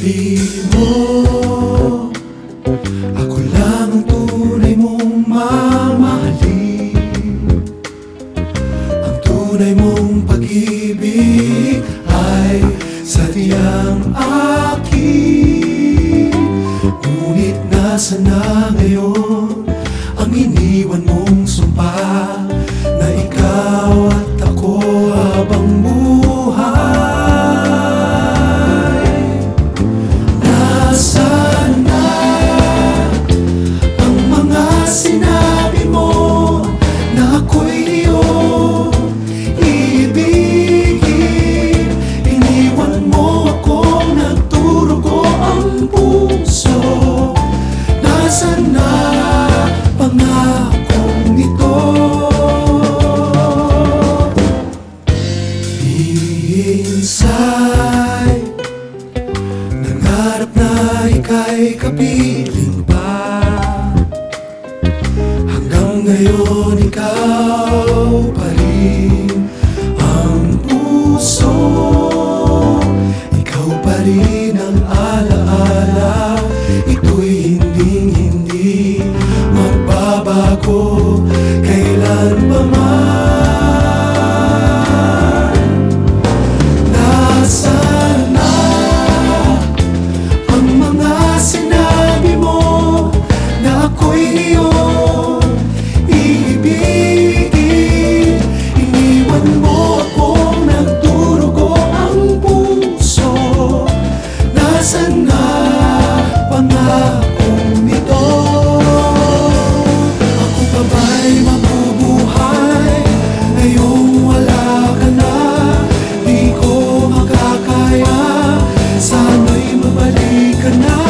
Sabi mo Ako lang ang tunay mong mamahalin. Ang tunay mong pag-ibig Ay sadyang akin. Ngunit nasa na ngayon Ang iniwan Pangarap na ika'y kapiling pa. Hanggang ngayon ikaw could not